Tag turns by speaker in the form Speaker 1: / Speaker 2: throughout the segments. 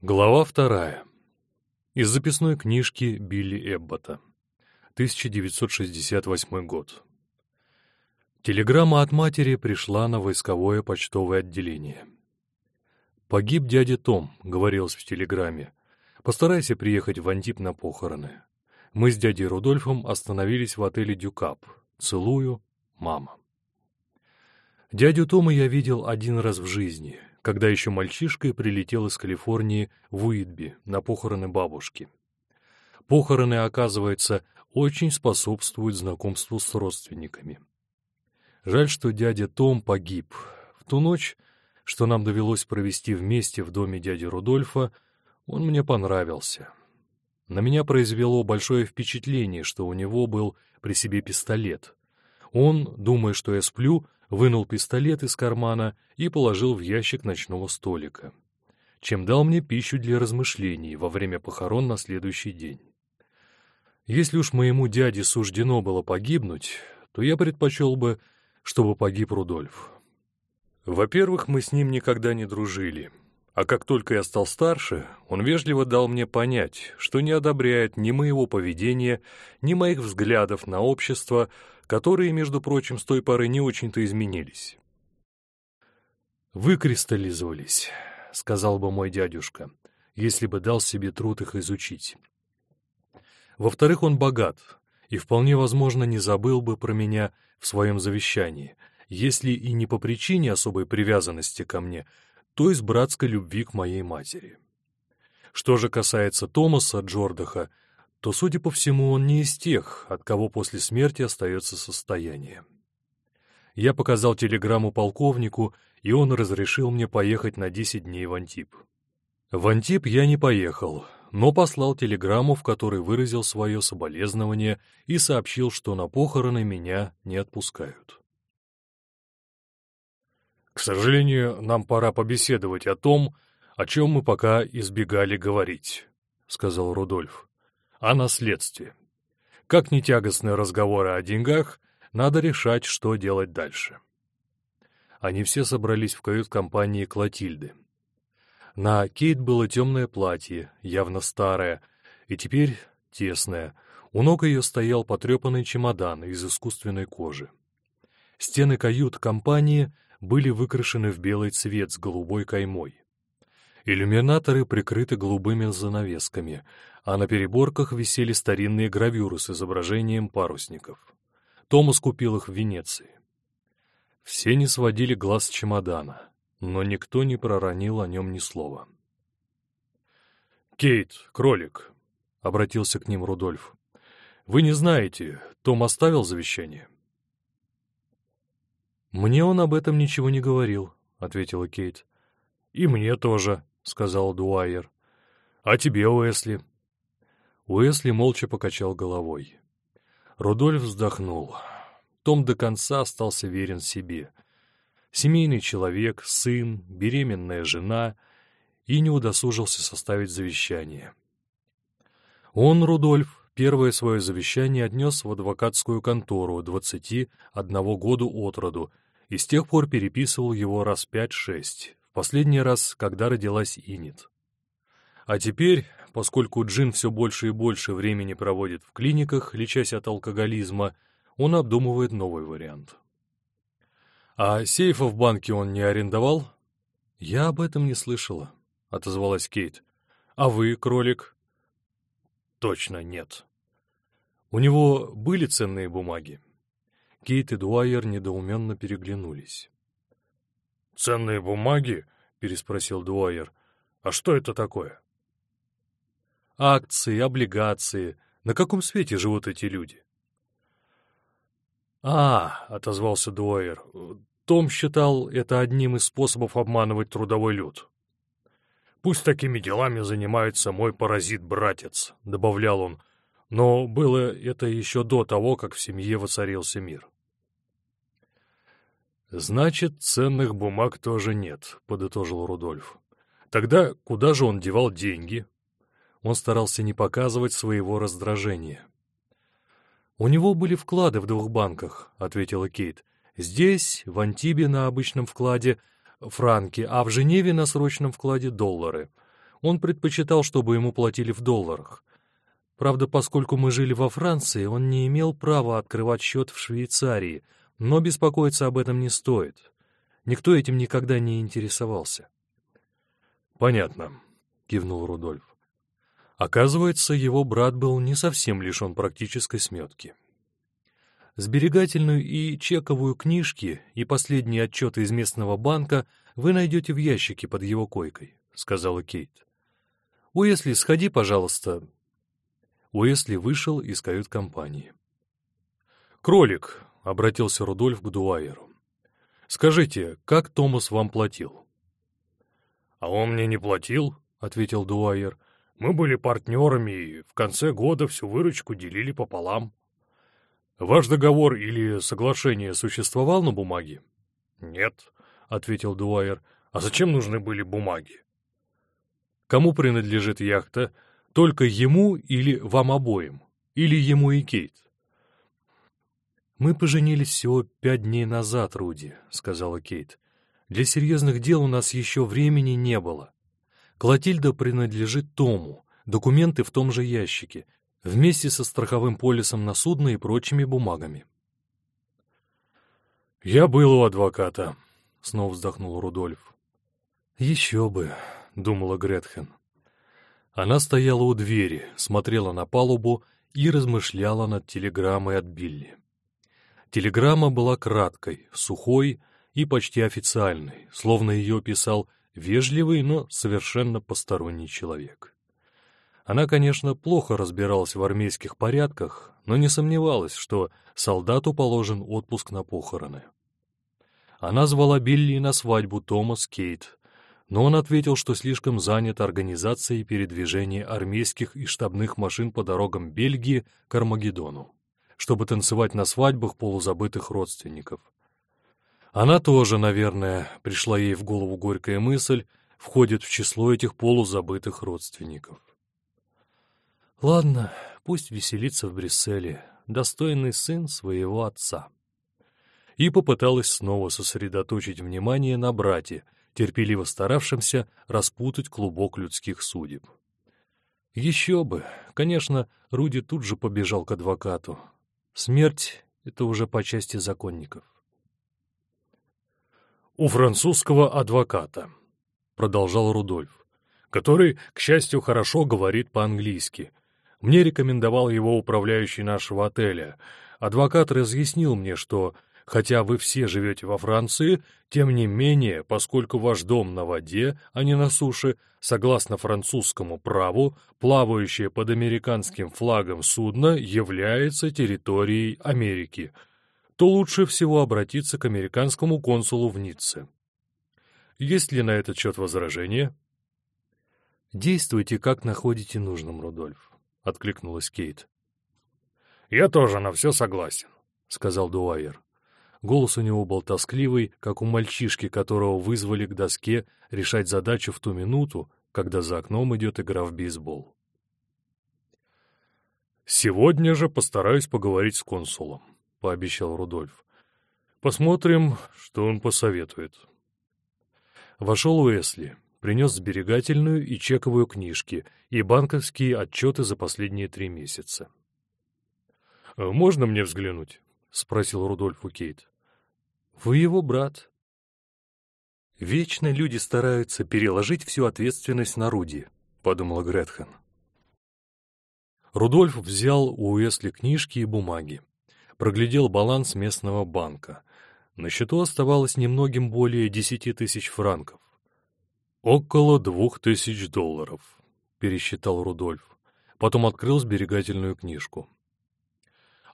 Speaker 1: Глава вторая. Из записной книжки Билли Эббота. 1968 год. Телеграмма от матери пришла на войсковое почтовое отделение. «Погиб дядя Том», — говорилось в телеграмме. «Постарайся приехать в Антип на похороны. Мы с дядей Рудольфом остановились в отеле «Дюкап». Целую, мама». Дядю Тома я видел один раз в жизни — когда еще мальчишкой прилетел из Калифорнии в Уитби на похороны бабушки. Похороны, оказывается, очень способствуют знакомству с родственниками. Жаль, что дядя Том погиб. В ту ночь, что нам довелось провести вместе в доме дяди Рудольфа, он мне понравился. На меня произвело большое впечатление, что у него был при себе пистолет. Он, думая, что я сплю, вынул пистолет из кармана и положил в ящик ночного столика, чем дал мне пищу для размышлений во время похорон на следующий день. Если уж моему дяде суждено было погибнуть, то я предпочел бы, чтобы погиб Рудольф. Во-первых, мы с ним никогда не дружили, а как только я стал старше, он вежливо дал мне понять, что не одобряет ни моего поведения, ни моих взглядов на общество, которые, между прочим, с той поры не очень-то изменились. «Выкристаллизовались», — сказал бы мой дядюшка, если бы дал себе труд их изучить. Во-вторых, он богат, и вполне возможно не забыл бы про меня в своем завещании, если и не по причине особой привязанности ко мне, то из братской любви к моей матери. Что же касается Томаса Джордаха, то, судя по всему, он не из тех, от кого после смерти остается состояние. Я показал телеграмму полковнику, и он разрешил мне поехать на 10 дней в Антип. В Антип я не поехал, но послал телеграмму, в которой выразил свое соболезнование и сообщил, что на похороны меня не отпускают. «К сожалению, нам пора побеседовать о том, о чем мы пока избегали говорить», — сказал Рудольф о наследстве. Как не тягостные разговоры о деньгах, надо решать, что делать дальше. Они все собрались в кают-компании Клотильды. На Кейт было темное платье, явно старое, и теперь тесное. У ног ее стоял потрепанный чемодан из искусственной кожи. Стены кают-компании были выкрашены в белый цвет с голубой каймой. Иллюминаторы прикрыты голубыми занавесками, а на переборках висели старинные гравюры с изображением парусников. Томас купил их в Венеции. Все не сводили глаз с чемодана, но никто не проронил о нем ни слова. «Кейт, кролик», — обратился к ним Рудольф, — «вы не знаете, Том оставил завещание?» «Мне он об этом ничего не говорил», — ответила Кейт. «И мне тоже», — сказал Дуайер. «А тебе, Уэсли?» Уэсли молча покачал головой. Рудольф вздохнул. Том до конца остался верен себе. Семейный человек, сын, беременная жена и не удосужился составить завещание. Он, Рудольф, первое свое завещание отнес в адвокатскую контору двадцати одного году от роду и с тех пор переписывал его раз пять-шесть, в последний раз, когда родилась Инит. А теперь, поскольку Джин все больше и больше времени проводит в клиниках, лечась от алкоголизма, он обдумывает новый вариант. «А сейфа в банке он не арендовал?» «Я об этом не слышала», — отозвалась Кейт. «А вы, кролик?» «Точно нет». «У него были ценные бумаги?» Кейт и Дуайер недоуменно переглянулись. «Ценные бумаги?» — переспросил Дуайер. «А что это такое?» акции, облигации. На каком свете живут эти люди? «А, — отозвался Дуэйр, — Том считал это одним из способов обманывать трудовой люд. «Пусть такими делами занимается мой паразит-братец», — добавлял он, но было это еще до того, как в семье воцарился мир. «Значит, ценных бумаг тоже нет», — подытожил Рудольф. «Тогда куда же он девал деньги?» Он старался не показывать своего раздражения. «У него были вклады в двух банках», — ответила Кейт. «Здесь, в Антибе на обычном вкладе, франки, а в Женеве на срочном вкладе доллары. Он предпочитал, чтобы ему платили в долларах. Правда, поскольку мы жили во Франции, он не имел права открывать счет в Швейцарии, но беспокоиться об этом не стоит. Никто этим никогда не интересовался.
Speaker 2: «Понятно», — кивнул Рудольф. Оказывается, его брат был не совсем лишен практической сметки.
Speaker 1: Сберегательную и чековую книжки и последние отчеты из местного банка вы найдете в ящике под его койкой, — сказала Кейт. Уэсли, сходи, пожалуйста. Уэсли вышел из кают-компании.
Speaker 2: «Кролик», — обратился Рудольф к Дуайеру. «Скажите, как Томас вам платил?»
Speaker 3: «А он мне не платил», — ответил Дуайер. Мы были партнерами и в конце года всю выручку делили пополам.
Speaker 2: Ваш договор или соглашение существовал на бумаге?
Speaker 3: Нет, — ответил Дуайер. А зачем нужны были бумаги?
Speaker 2: Кому принадлежит яхта? Только ему или вам обоим? Или ему и Кейт?
Speaker 1: «Мы поженились всего пять дней назад, Руди», — сказала Кейт. «Для серьезных дел у нас еще времени не было. Клотильда принадлежит Тому, документы в том же ящике, вместе со страховым полисом на судно и прочими бумагами.
Speaker 2: «Я был у адвоката», — снова вздохнул Рудольф.
Speaker 1: «Еще бы», — думала Гретхен.
Speaker 2: Она стояла у двери, смотрела на палубу и размышляла над телеграммой от Билли. Телеграмма была краткой, сухой и почти официальной, словно ее писал Вежливый, но совершенно посторонний человек. Она, конечно, плохо разбиралась в армейских порядках, но не сомневалась, что солдату положен отпуск на похороны. Она звала Билли на свадьбу Томас Кейт, но он ответил, что слишком занят организацией передвижения армейских и штабных машин по дорогам Бельгии к Армагеддону, чтобы танцевать на свадьбах полузабытых родственников. Она тоже, наверное, пришла ей в голову горькая мысль, входит в число этих полузабытых родственников.
Speaker 1: Ладно, пусть веселится в Брюсселе, достойный сын своего отца.
Speaker 2: И попыталась снова сосредоточить внимание на брате, терпеливо старавшемся распутать клубок людских судеб.
Speaker 1: Еще бы! Конечно, Руди тут же побежал к адвокату. Смерть — это уже по части законников
Speaker 3: у французского адвоката, — продолжал Рудольф, который, к счастью, хорошо говорит по-английски. Мне рекомендовал его управляющий нашего отеля. Адвокат разъяснил мне, что, хотя вы все живете во Франции, тем не менее, поскольку ваш дом на воде, а не на суше, согласно французскому праву, плавающее под американским флагом судно является территорией Америки — то лучше всего обратиться к американскому консулу в Ницце. Есть ли на этот счет возражения?
Speaker 1: «Действуйте, как находите нужным, Рудольф», — откликнулась Кейт.
Speaker 3: «Я тоже на все согласен», — сказал Дуайер.
Speaker 1: Голос у него был тоскливый, как у мальчишки, которого вызвали к доске решать задачу в ту минуту, когда за окном идет игра в бейсбол.
Speaker 3: «Сегодня же постараюсь поговорить с консулом», — пообещал Рудольф. «Посмотрим, что он посоветует».
Speaker 1: Вошел Уэсли, принес сберегательную и чековую книжки и банковские отчеты за последние три месяца.
Speaker 3: «Можно мне взглянуть?» — спросил Рудольф у Кейт.
Speaker 1: «Вы его брат». «Вечно люди стараются переложить всю ответственность на Руди», — подумала Гретхен.
Speaker 2: Рудольф взял у Уэсли книжки и бумаги проглядел баланс местного банка. На счету оставалось немногим более десяти тысяч франков. «Около двух тысяч долларов», — пересчитал Рудольф. Потом открыл сберегательную книжку.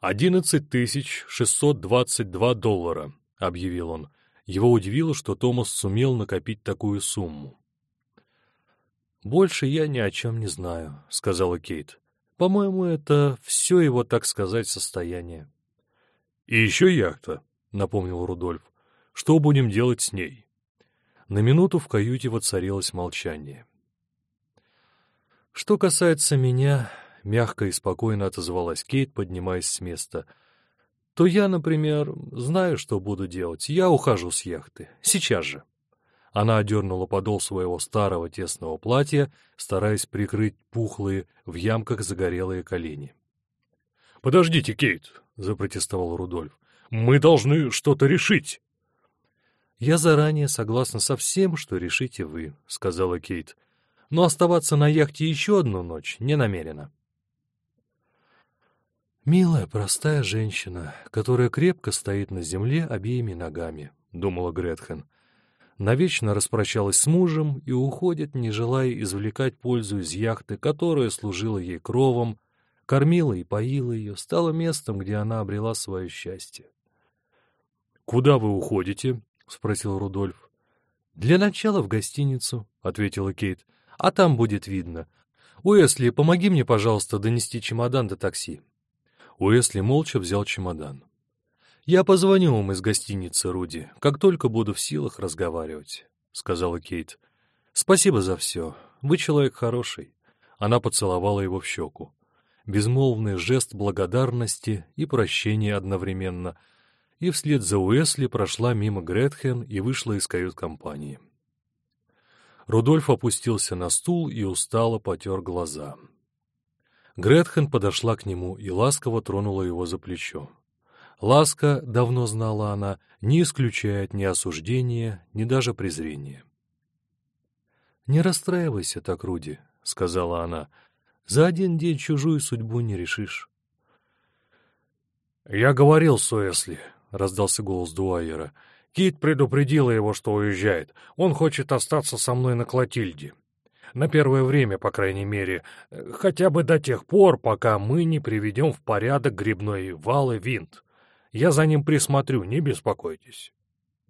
Speaker 2: «Одиннадцать тысяч шестьсот двадцать два доллара», — объявил он. Его удивило, что Томас сумел накопить такую сумму.
Speaker 1: «Больше я ни о чем не знаю», — сказала Кейт. «По-моему, это все его, так сказать, состояние».
Speaker 2: «И еще яхта», — напомнил Рудольф. «Что будем делать с ней?» На минуту в каюте воцарилось молчание.
Speaker 1: «Что касается меня», — мягко и спокойно отозвалась Кейт, поднимаясь с места, «то я, например, знаю, что буду делать. Я ухожу с яхты. Сейчас же».
Speaker 2: Она одернула подол своего старого тесного платья, стараясь прикрыть пухлые в ямках загорелые колени.
Speaker 3: «Подождите, Кейт!» — запротестовал Рудольф. «Мы должны что-то решить!»
Speaker 2: «Я заранее согласна со всем, что решите вы», — сказала Кейт. «Но оставаться на яхте еще одну ночь не намерена». «Милая, простая женщина, которая крепко стоит на земле обеими ногами», — думала Гретхен навечно распрощалась с мужем и уходит, не желая извлекать пользу из яхты, которая служила ей кровом, кормила и поила ее, стала местом, где она обрела свое счастье.
Speaker 3: — Куда вы уходите? — спросил Рудольф.
Speaker 2: — Для начала в гостиницу, — ответила Кейт, — а там будет видно. Уэсли, помоги мне, пожалуйста, донести чемодан до такси.
Speaker 3: Уэсли молча взял чемодан.
Speaker 2: «Я позвоню вам из гостиницы, Руди, как только буду в силах разговаривать», — сказала Кейт. «Спасибо за все. Вы человек хороший». Она поцеловала его в щеку. Безмолвный жест благодарности и прощения одновременно. И вслед за Уэсли прошла мимо Гретхен и вышла из кают-компании. Рудольф опустился на стул и устало потер глаза. Гретхен подошла к нему и ласково тронула его за плечо. Ласка, давно знала она, не исключает ни осуждения, ни даже презрения. «Не расстраивайся так, Руди», — сказала она. «За один день чужую судьбу не решишь».
Speaker 3: «Я говорил с Уэсли», — раздался голос Дуайера. «Кит предупредила его, что уезжает. Он хочет остаться со мной на Клотильде. На первое время, по крайней мере, хотя бы до тех пор, пока мы не приведем в порядок грибной вал и винт. Я за ним присмотрю, не беспокойтесь.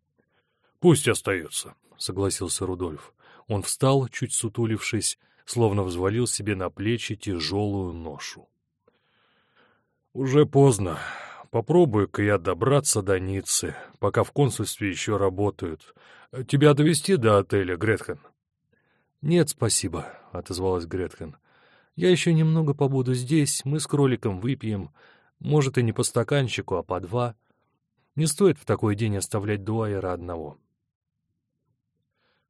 Speaker 3: — Пусть остается, — согласился Рудольф. Он встал, чуть сутулившись, словно взвалил себе на плечи тяжелую ношу. — Уже поздно. Попробую-ка я добраться до Ниццы, пока в консульстве еще работают. Тебя довести до отеля, Гретхен?
Speaker 2: — Нет, спасибо, — отозвалась Гретхен. — Я еще немного побуду здесь, мы с кроликом выпьем. Может, и не по стаканчику, а по два. Не стоит в такой день оставлять Дуайера одного.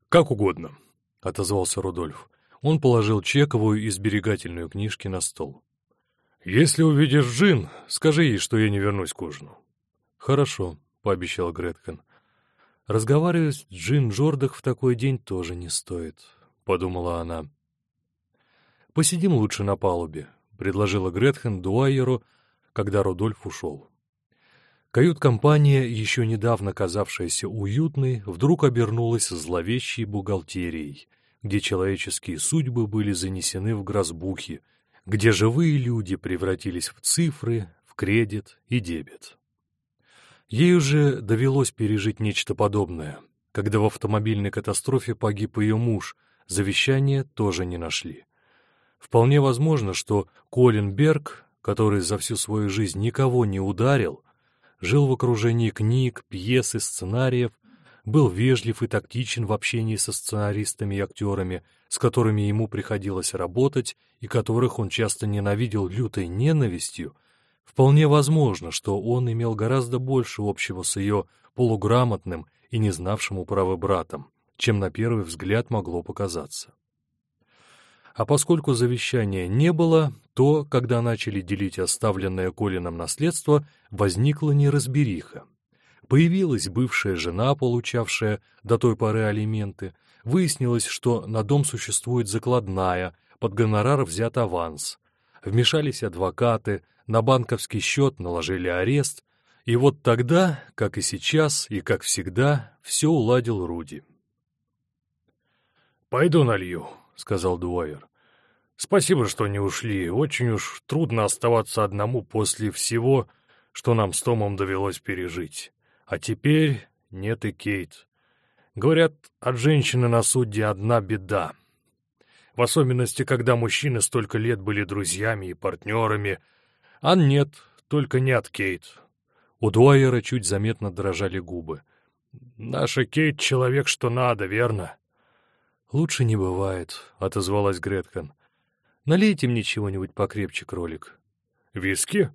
Speaker 3: «Как угодно», — отозвался Рудольф. Он положил чековую и сберегательную книжки на стол. «Если увидишь Джин, скажи ей, что я не вернусь к ужину».
Speaker 2: «Хорошо», — пообещал Гретхен. «Разговаривать с Джин Джордах в такой день тоже не стоит», — подумала она. «Посидим лучше на палубе», — предложила Гретхен Дуайеру, когда Рудольф ушел. Кают-компания, еще недавно казавшаяся уютной, вдруг обернулась зловещей бухгалтерией, где человеческие судьбы были занесены в грозбухи, где живые люди превратились в цифры, в кредит и дебет. Ей уже довелось пережить нечто подобное, когда в автомобильной катастрофе погиб ее муж, завещание тоже не нашли. Вполне возможно, что Колин Берг который за всю свою жизнь никого не ударил, жил в окружении книг, пьес и сценариев, был вежлив и тактичен в общении со сценаристами и актерами, с которыми ему приходилось работать и которых он часто ненавидел лютой ненавистью, вполне возможно, что он имел гораздо больше общего с ее полуграмотным и не знавшим управы братом, чем на первый взгляд могло показаться. А поскольку завещания не было, то, когда начали делить оставленное Колином наследство, возникла неразбериха. Появилась бывшая жена, получавшая до той поры алименты. Выяснилось, что на дом существует закладная, под гонорар взят аванс. Вмешались адвокаты, на банковский счет наложили арест, и вот тогда, как и сейчас, и как всегда, все уладил Руди.
Speaker 3: «Пойду налью», — сказал Дуайер. Спасибо, что не ушли. Очень уж трудно оставаться одному после всего, что нам с Томом довелось пережить. А теперь нет и Кейт. Говорят, от женщины на суде одна беда. В особенности, когда мужчины столько лет были друзьями и партнерами. А нет, только не от Кейт.
Speaker 2: У Дуайера чуть заметно дрожали губы.
Speaker 3: «Наша Кейт — человек, что надо, верно?»
Speaker 2: «Лучше не бывает», — отозвалась Гретхен. Налейте мне чего-нибудь покрепче, кролик.
Speaker 3: Виски?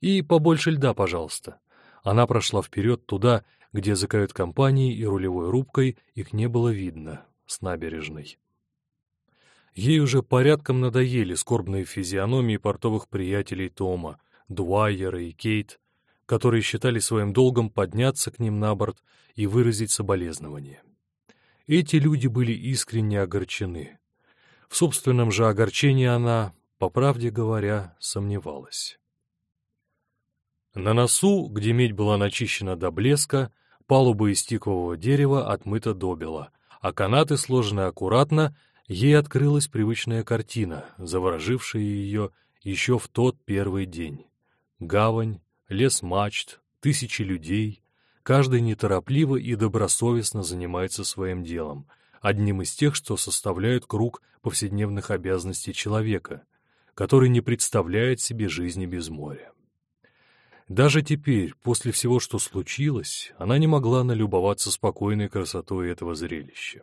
Speaker 2: И побольше льда, пожалуйста. Она прошла вперед туда, где за кают-компанией и рулевой рубкой их не было видно, с набережной. Ей уже порядком надоели скорбные физиономии портовых приятелей Тома, Дуайера и Кейт, которые считали своим долгом подняться к ним на борт и выразить соболезнования. Эти люди были искренне огорчены. В собственном же огорчении она, по правде говоря, сомневалась. На носу, где медь была начищена до блеска, палуба из тикового дерева отмыта добела, а канаты сложены аккуратно, ей открылась привычная картина, заворожившая ее еще в тот первый день. Гавань, лес мачт, тысячи людей, каждый неторопливо и добросовестно занимается своим делом, одним из тех, что составляют круг повседневных обязанностей человека, который не представляет себе жизни без моря. Даже теперь, после всего, что случилось, она не могла налюбоваться спокойной красотой этого зрелища.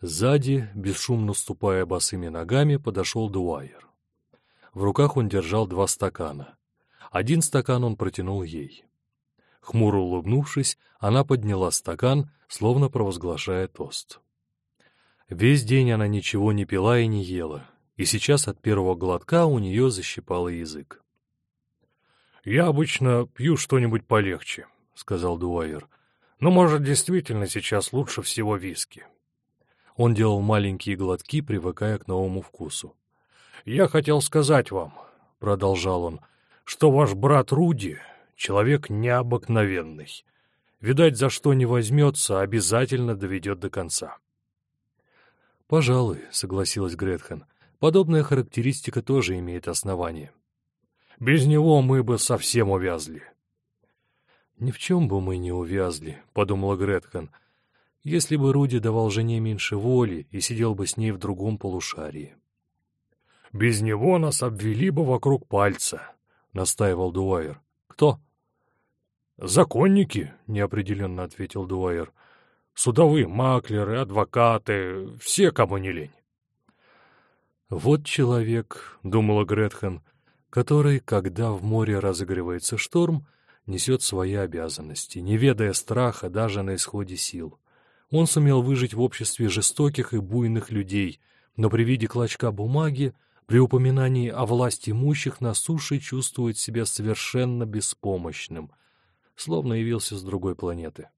Speaker 2: Сзади, бесшумно ступая босыми ногами, подошел Дуайер. В руках он держал два стакана. Один стакан он протянул ей. Хмуро улыбнувшись, она подняла стакан, словно провозглашая тост. Весь день она ничего не пила и не ела, и сейчас от первого глотка у нее защипало язык.
Speaker 3: «Я обычно пью что-нибудь полегче», — сказал Дуайер. «Но, может, действительно сейчас лучше всего виски».
Speaker 2: Он делал маленькие глотки, привыкая к новому вкусу.
Speaker 3: «Я хотел сказать вам», — продолжал он, — «что ваш брат Руди — человек необыкновенный. Видать, за что не возьмется, обязательно доведет до конца».
Speaker 2: «Пожалуй», — согласилась Гретхен, — «подобная характеристика тоже имеет основание».
Speaker 3: Без него мы бы совсем увязли.
Speaker 2: «Ни в чем бы мы не увязли», — подумала Гретхен, «если бы Руди давал жене меньше воли и сидел бы с ней в другом полушарии».
Speaker 3: «Без него нас обвели бы вокруг пальца», — настаивал Дуайер. «Кто?» «Законники», — неопределенно ответил Дуайер. «Судовые маклеры, адвокаты, все, кому не лень».
Speaker 2: «Вот человек», — думала Гретхен, — который, когда в море разыгрывается шторм, несет свои обязанности, не ведая страха даже на исходе сил. Он сумел выжить в обществе жестоких и буйных людей, но при виде клочка бумаги, при упоминании о власти имущих на суше чувствует себя совершенно беспомощным, словно явился с другой планеты.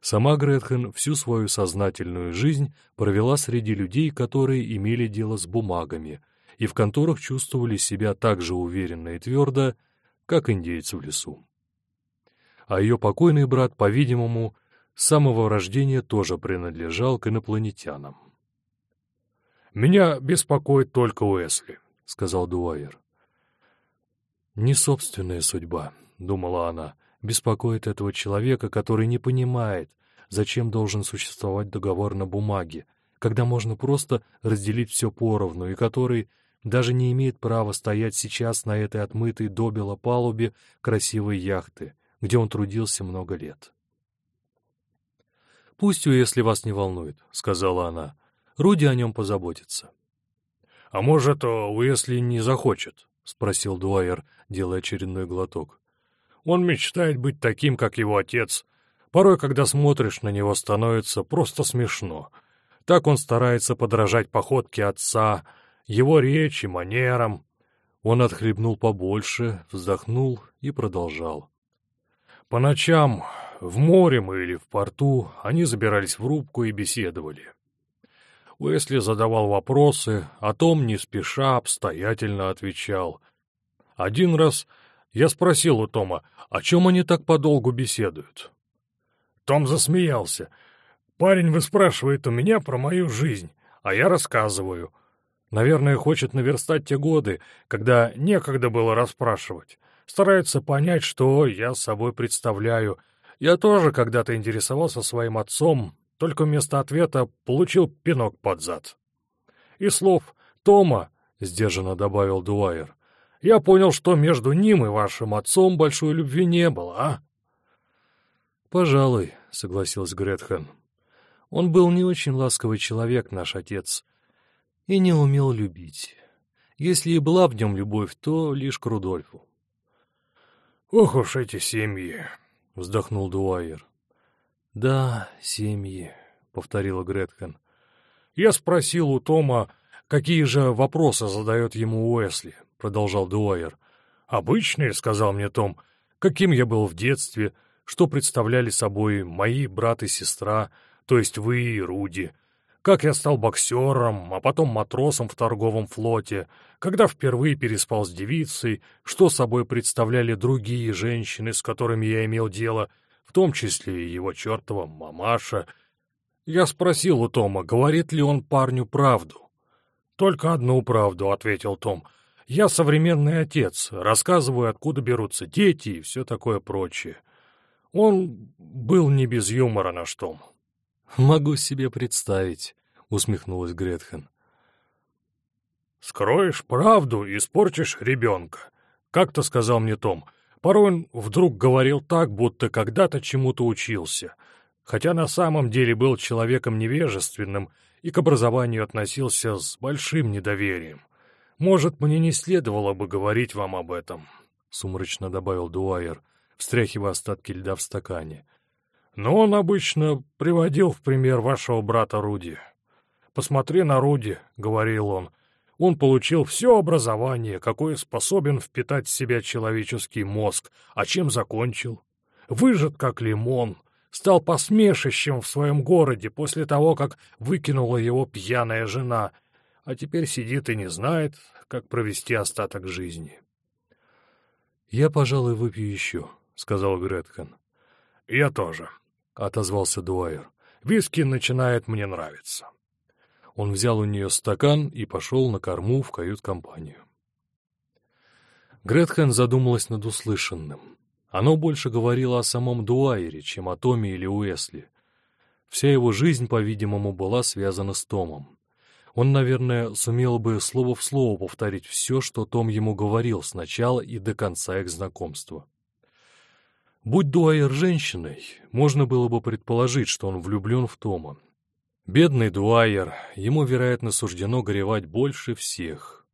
Speaker 2: Сама Гретхен всю свою сознательную жизнь провела среди людей, которые имели дело с бумагами — и в конторах чувствовали себя так же уверенно и твердо, как индейцы в лесу. А ее покойный брат, по-видимому, с самого рождения тоже принадлежал к инопланетянам.
Speaker 3: «Меня беспокоит только Уэсли», — сказал Дуайер.
Speaker 2: «Не собственная судьба», — думала она, — «беспокоит этого человека, который не понимает, зачем должен существовать договор на бумаге, когда можно просто разделить все поровну, и который даже не имеет права стоять сейчас на этой отмытой добело палубе красивой яхты, где он трудился много лет. «Пусть если вас не волнует», — сказала она. «Руди о нем позаботится».
Speaker 3: «А может, Уэсли не захочет?»
Speaker 2: — спросил Дуайер, делая очередной глоток.
Speaker 3: «Он мечтает быть таким, как его отец. Порой, когда смотришь на него, становится просто смешно. Так он старается подражать походке отца, — его речи, манерам.
Speaker 2: Он отхлебнул побольше, вздохнул и продолжал.
Speaker 3: По ночам, в море мы или в порту, они забирались в рубку и беседовали. Уэсли задавал вопросы, а Том не спеша обстоятельно отвечал. Один раз я спросил у Тома, о чем они так подолгу беседуют. Том засмеялся. «Парень выспрашивает у меня про мою жизнь, а я рассказываю. Наверное, хочет наверстать те годы, когда некогда было расспрашивать. Старается понять, что я собой представляю. Я тоже когда-то интересовался своим отцом, только вместо ответа получил пинок под зад. И слов «Тома», — сдержанно добавил Дуайер, — я понял, что между ним и вашим отцом большой любви не было, а?
Speaker 2: «Пожалуй», — согласилась Гретхен. «Он был не очень ласковый человек, наш отец, и не умел любить. Если и была в нем любовь, то лишь к Рудольфу.
Speaker 3: «Ох уж эти семьи!»
Speaker 2: — вздохнул Дуайер. «Да, семьи», — повторила Гретхен. «Я спросил у Тома, какие же вопросы задает ему Уэсли», — продолжал Дуайер. «Обычные», — сказал мне Том, — «каким я был в детстве, что представляли собой мои брат и сестра, то есть вы и Руди, как я стал боксером, а потом матросом в торговом флоте, когда впервые переспал с девицей, что собой представляли другие женщины, с которыми я имел дело, в том числе и его чертова мамаша. Я спросил у Тома, говорит ли он парню правду. «Только одну правду», — ответил Том. «Я современный отец, рассказываю, откуда берутся дети и все такое прочее». Он был не без юмора, наш Том.
Speaker 1: «Могу себе представить», — усмехнулась Гретхен.
Speaker 2: «Скроешь правду и испорчишь ребенка», — как-то сказал мне Том. Порой он вдруг говорил так, будто когда-то чему-то учился, хотя на самом деле был человеком невежественным и к образованию относился с большим недоверием. «Может, мне не следовало бы говорить вам об этом», — сумрачно добавил Дуайер, встряхивая остатки льда в стакане. Но он обычно приводил в пример вашего брата Руди. «Посмотри на Руди», — говорил он. «Он получил все образование, какое способен впитать в себя человеческий мозг. А чем закончил? Выжат, как лимон. Стал посмешищем в своем городе после того, как выкинула его пьяная жена. А теперь сидит и не знает, как провести остаток жизни».
Speaker 1: «Я, пожалуй, выпью еще», — сказал Гретхен.
Speaker 2: «Я тоже», — отозвался Дуайер. «Виски начинает мне нравиться».
Speaker 1: Он взял у нее стакан и пошел на корму в кают-компанию. Гретхен задумалась над услышанным. Оно больше говорило о самом Дуайере, чем о Томе или Уэсли. Вся его жизнь, по-видимому, была связана с Томом. Он, наверное, сумел бы слово в слово повторить все, что Том ему говорил с начала и до конца их знакомства. Будь Дуайер женщиной, можно было бы предположить, что он влюблен в Тома. Бедный Дуайер, ему, вероятно, суждено горевать больше всех.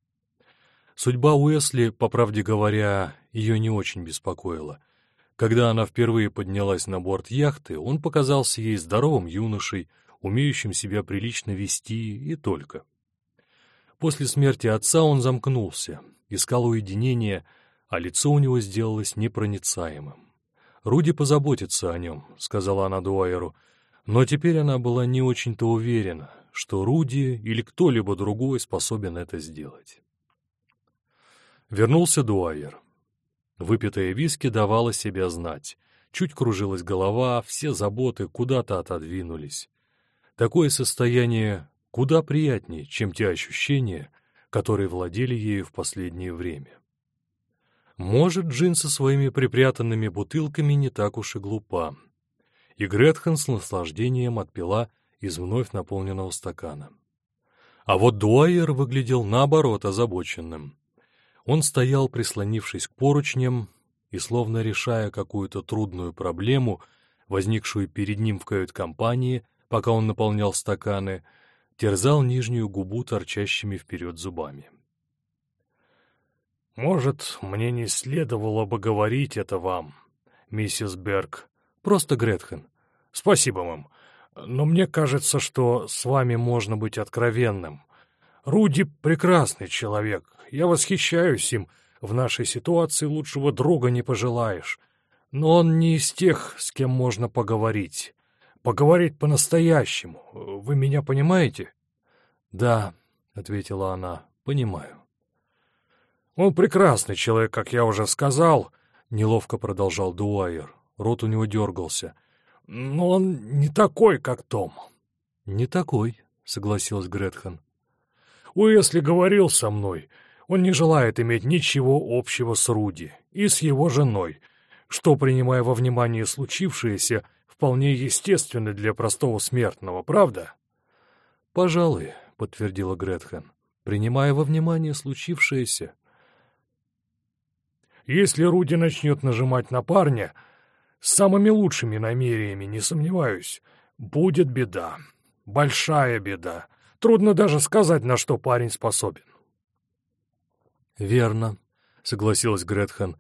Speaker 1: Судьба Уэсли, по правде говоря, ее не очень беспокоила. Когда она впервые поднялась на борт яхты, он показался ей здоровым юношей, умеющим себя прилично вести и только. После смерти отца он замкнулся, искал уединения, а лицо у него сделалось непроницаемым. «Руди позаботится о нем», — сказала она Дуайеру. Но теперь она была не очень-то уверена, что Руди или кто-либо другой способен это сделать. Вернулся Дуайер. Выпитая виски давала себя знать. Чуть кружилась голова, все заботы куда-то отодвинулись. Такое состояние куда приятнее, чем те ощущения, которые владели ею в последнее время. Может, Джин со своими припрятанными бутылками не так уж и глупа. И Гретхен с наслаждением отпила из вновь наполненного стакана. А вот Дуайер выглядел наоборот озабоченным. Он стоял, прислонившись к поручням, и, словно решая какую-то трудную проблему, возникшую перед ним в кают-компании, пока он наполнял стаканы, терзал нижнюю губу торчащими вперед зубами.
Speaker 2: «Может, мне не следовало бы говорить это вам, миссис Берг.
Speaker 1: Просто Гретхен.
Speaker 2: Спасибо вам. Но мне кажется, что с вами можно быть откровенным. Руди — прекрасный человек. Я восхищаюсь им. В нашей ситуации лучшего друга не пожелаешь. Но он не из тех, с кем можно поговорить. Поговорить по-настоящему. Вы меня понимаете?»
Speaker 1: «Да», — ответила она, — «понимаю».
Speaker 2: «Он прекрасный человек, как я уже сказал», — неловко продолжал Дуайер. Рот у него дергался. «Но он не такой, как Том».
Speaker 1: «Не такой», — согласилась Гретхен.
Speaker 2: «Уэсли говорил со мной. Он не желает иметь ничего общего с Руди и с его женой, что, принимая во внимание случившееся, вполне естественно для простого смертного, правда?»
Speaker 1: «Пожалуй», — подтвердила Гретхен, — «принимая во внимание случившееся».
Speaker 2: Если Руди начнет нажимать на парня, с самыми лучшими намерениями, не сомневаюсь, будет беда. Большая беда. Трудно даже сказать, на что парень способен.
Speaker 1: «Верно», — согласилась Гретхен.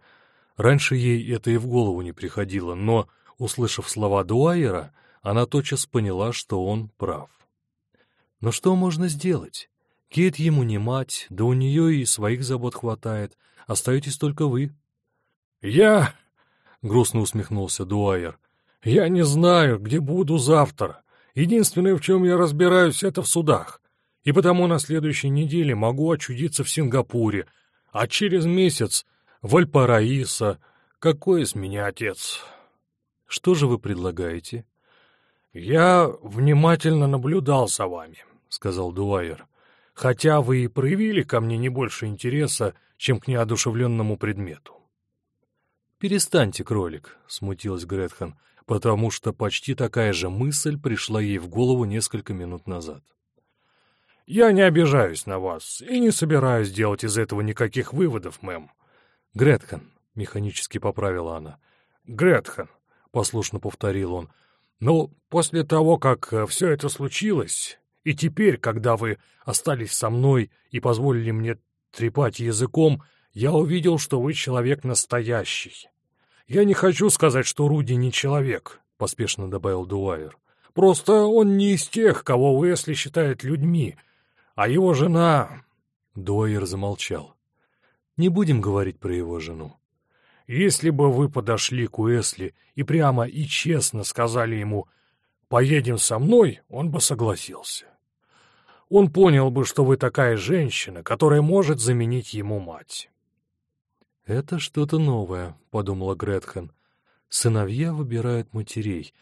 Speaker 2: Раньше ей это и в голову не приходило, но, услышав слова Дуайера, она тотчас поняла, что он прав. Но что можно сделать? Кейт ему не мать, да у нее и своих забот хватает. Остаетесь только вы.
Speaker 3: — Я... — грустно усмехнулся Дуайер. — Я не знаю, где буду завтра. Единственное, в чем я разбираюсь, это в судах. И потому на следующей неделе могу очудиться в Сингапуре, а через месяц в Альпараисо. Какой из меня отец?
Speaker 2: — Что же вы предлагаете?
Speaker 3: — Я внимательно наблюдал за вами, — сказал Дуайер. — Хотя вы и проявили ко мне не больше интереса, чем к неодушевленному предмету.
Speaker 2: — Перестаньте, кролик, — смутилась Гретхен, потому что почти такая же мысль пришла ей в голову несколько минут назад.
Speaker 3: — Я не обижаюсь на вас и не собираюсь делать из этого никаких выводов, мэм.
Speaker 2: — Гретхен, — механически поправила она.
Speaker 3: — Гретхен, — послушно повторил он. — Но после того, как э, все это случилось, и теперь, когда вы остались со мной и позволили мне трепать языком, я увидел, что вы человек настоящий. Я не хочу сказать, что Руди не человек, — поспешно добавил Дуайер. Просто он не из тех, кого Уэсли считает людьми, а его жена...
Speaker 2: Дуайер замолчал. Не будем говорить про его жену.
Speaker 3: Если бы вы подошли к Уэсли и прямо и честно сказали ему «поедем со мной», он бы согласился он понял бы, что вы такая женщина, которая может заменить ему мать.
Speaker 2: «Это что-то новое», — подумала Гретхен. «Сыновья выбирают матерей.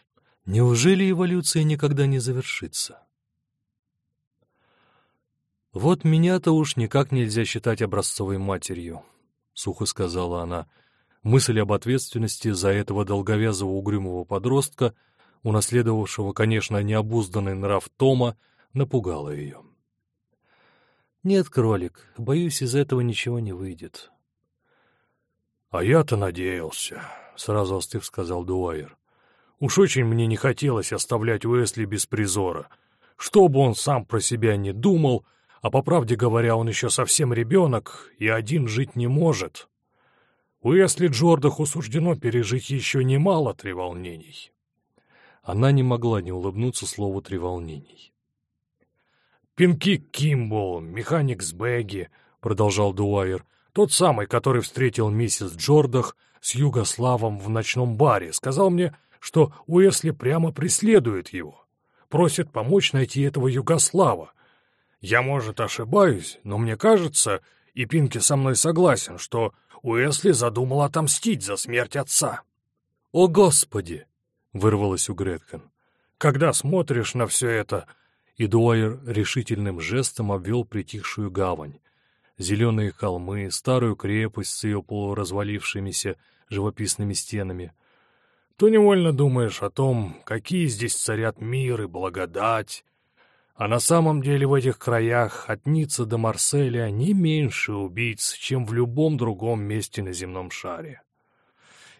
Speaker 2: Неужели эволюция никогда не завершится?» «Вот меня-то уж никак нельзя считать образцовой матерью», — сухо сказала она. Мысль об ответственности за этого долговязого угрюмого подростка, унаследовавшего, конечно, необузданный нрав Тома, — напугало ее. «Нет, кролик, боюсь, из этого ничего не выйдет».
Speaker 3: «А я-то надеялся», — сразу остыв сказал Дуайер. «Уж очень мне не хотелось оставлять Уэсли без призора. Что бы он сам про себя не думал, а по правде говоря, он еще совсем ребенок и один жить не может. Уэсли Джордаху суждено пережить еще немало треволнений».
Speaker 2: Она не могла не улыбнуться слову треволнений.
Speaker 3: Пинки Кимбл, механик с Бэгги, — продолжал Дуайер, — тот самый, который встретил миссис Джордах с Югославом в ночном баре, сказал мне, что Уэсли прямо преследует его, просит помочь найти этого Югослава. Я, может, ошибаюсь, но мне кажется, и Пинки со мной согласен, что Уэсли задумал отомстить за смерть отца.
Speaker 2: — О, Господи! — вырвалось у Гретхен.
Speaker 3: — Когда смотришь на все это,
Speaker 2: и Дуайер решительным жестом обвел притихшую гавань. Зеленые холмы, старую крепость с ее полуразвалившимися живописными стенами.
Speaker 3: То невольно думаешь о том, какие здесь царят мир и благодать. А на самом деле в этих краях от Ниццы до Марселя не меньше убийц, чем в любом другом месте на земном шаре.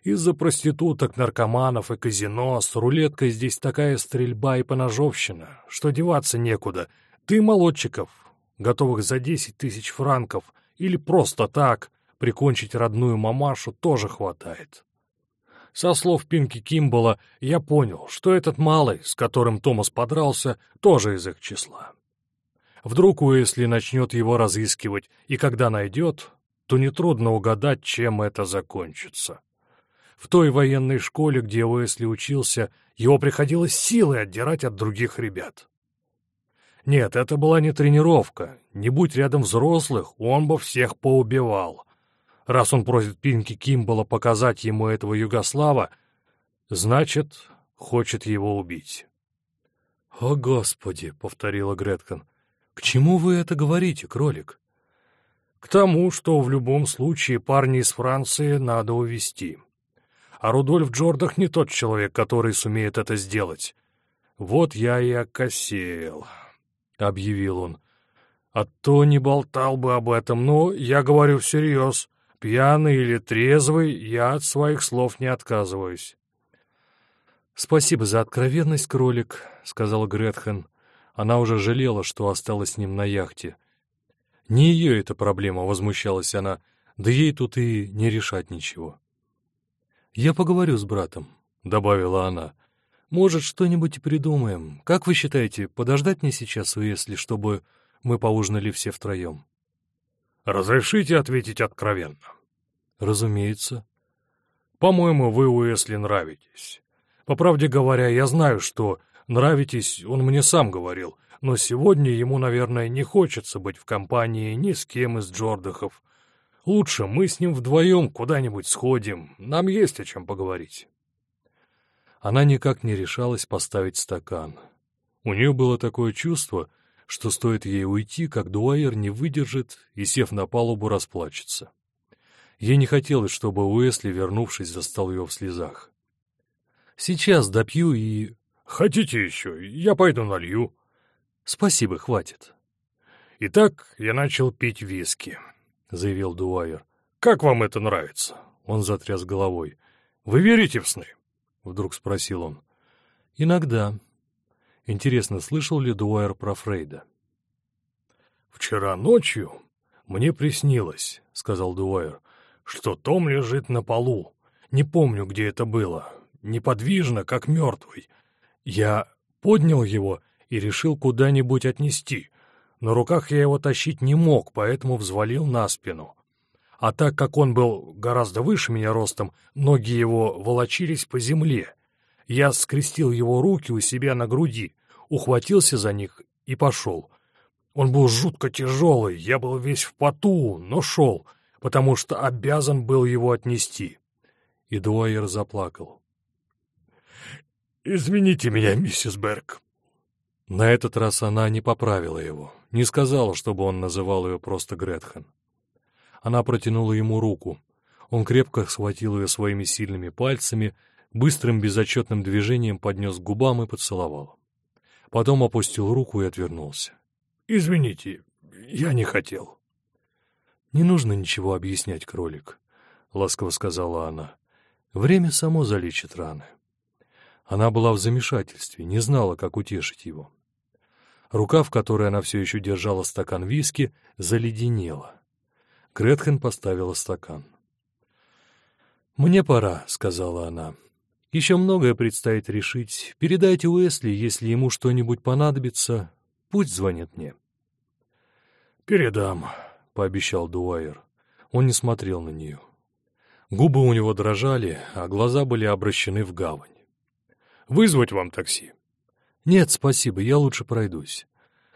Speaker 3: Из-за проституток, наркоманов и казино с рулеткой здесь такая стрельба и поножовщина, что деваться некуда. Ты молодчиков, готовых за десять тысяч франков или просто так прикончить родную мамашу, тоже хватает. Со слов Пинки Кимбола я понял, что этот малый, с которым Томас подрался, тоже из их числа. Вдруг Уэсли начнет его разыскивать, и когда найдет, то нетрудно угадать, чем это закончится. В той военной школе, где Уэсли учился, его приходилось силой отдирать от других ребят. Нет, это была не тренировка. Не будь рядом взрослых, он бы всех поубивал. Раз он просит Пинки Кимбала показать ему этого Югослава, значит, хочет его убить.
Speaker 2: — О, Господи! — повторила Греткон. — К чему вы это говорите, кролик?
Speaker 3: — К тому, что в любом случае парня из Франции надо увезти. А Рудольф Джордах не тот человек, который сумеет это сделать. Вот я и окосел, — объявил он. А то не болтал бы об этом, но я говорю всерьез. Пьяный или трезвый, я от своих слов не отказываюсь.
Speaker 2: «Спасибо за откровенность, кролик», — сказал Гретхен. Она уже жалела, что осталась с ним на яхте. Не ее эта проблема, возмущалась она, да ей тут и не решать ничего. «Я поговорю с братом», — добавила она. «Может, что-нибудь и придумаем. Как вы считаете, подождать мне сейчас, если чтобы мы поужинали все втроем?»
Speaker 3: «Разрешите ответить откровенно?»
Speaker 2: «Разумеется».
Speaker 3: «По-моему, вы Уэсли нравитесь. По правде говоря, я знаю, что нравитесь, он мне сам говорил, но сегодня ему, наверное, не хочется быть в компании ни с кем из Джордахов. Лучше мы с ним вдвоем куда-нибудь сходим, нам есть о чем поговорить».
Speaker 2: Она никак не решалась поставить стакан. У нее было такое чувство, что стоит ей уйти, как Дуайер не выдержит и, сев на палубу, расплачется. Ей не хотелось, чтобы Уэсли, вернувшись, застал ее в слезах. «Сейчас допью и...»
Speaker 3: «Хотите еще? Я пойду налью».
Speaker 2: «Спасибо, хватит».
Speaker 3: «Итак, я начал пить виски», — заявил Дуайер. «Как вам это нравится?» Он затряс головой. «Вы верите в сны?» — вдруг спросил он.
Speaker 2: «Иногда». Интересно, слышал ли Дуайер про Фрейда?
Speaker 3: «Вчера ночью мне приснилось», — сказал Дуайер, — «что Том лежит на полу. Не помню, где это было. Неподвижно, как мертвый. Я поднял его и решил куда-нибудь отнести. На руках я его тащить не мог, поэтому взвалил на спину. А так как он был гораздо выше меня ростом, ноги его волочились по земле. Я скрестил его руки у себя на груди, ухватился за них и пошел. Он был жутко тяжелый, я был весь в поту, но шел, потому что обязан был его отнести.
Speaker 2: И Дуайер заплакал.
Speaker 3: «Извините меня, миссис Берг».
Speaker 2: На этот раз она не поправила его, не сказала, чтобы он называл ее просто Гретхен. Она протянула ему руку. Он крепко схватил ее своими сильными пальцами, быстрым безотчетным движением поднес к губам и поцеловал. Потом опустил руку и отвернулся.
Speaker 3: «Извините, я не хотел».
Speaker 2: «Не нужно ничего объяснять, кролик», — ласково сказала она. «Время само залечит раны». Она была в замешательстве, не знала, как утешить его. Рука, в которой она все еще держала стакан виски, заледенела. Гретхен поставила стакан. «Мне пора», — сказала она. «Еще многое предстоит решить. Передайте Уэсли, если ему что-нибудь понадобится, пусть звонит мне».
Speaker 3: «Передам», — пообещал Дуайер. Он не смотрел на нее. Губы у него дрожали, а глаза были обращены в гавань. Вызвать вам такси?»
Speaker 2: «Нет, спасибо, я лучше пройдусь».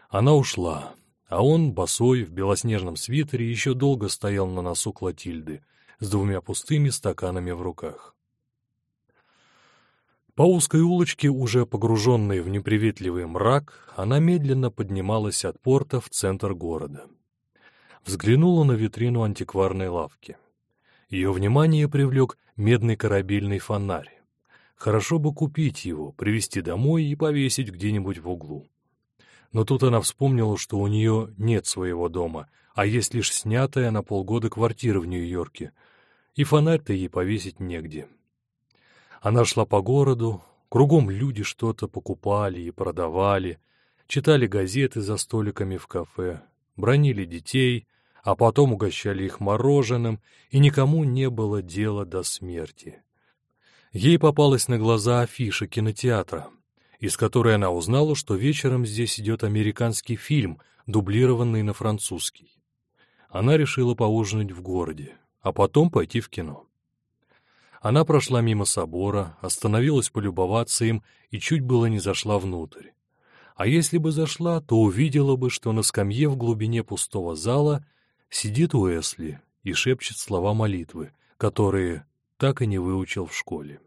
Speaker 2: Она ушла, а он, босой, в белоснежном свитере, еще долго стоял на носу Клотильды с двумя пустыми стаканами в руках. По узкой улочке, уже погруженной в неприветливый мрак, она медленно поднималась от порта в центр города. Взглянула на витрину антикварной лавки. Ее внимание привлек медный корабельный фонарь. Хорошо бы купить его, привезти домой и повесить где-нибудь в углу. Но тут она вспомнила, что у нее нет своего дома, а есть лишь снятая на полгода квартира в Нью-Йорке, и фонарь-то ей повесить негде. Она шла по городу, кругом люди что-то покупали и продавали, читали газеты за столиками в кафе, бронили детей, а потом угощали их мороженым, и никому не было дела до смерти. Ей попалась на глаза афиша кинотеатра, из которой она узнала, что вечером здесь идет американский фильм, дублированный на французский. Она решила поужинать в городе, а потом пойти в кино. Она прошла мимо собора, остановилась полюбоваться им и чуть было не зашла внутрь. А если бы зашла, то увидела бы, что на скамье в глубине пустого зала сидит Уэсли и шепчет слова молитвы, которые так и не выучил в школе.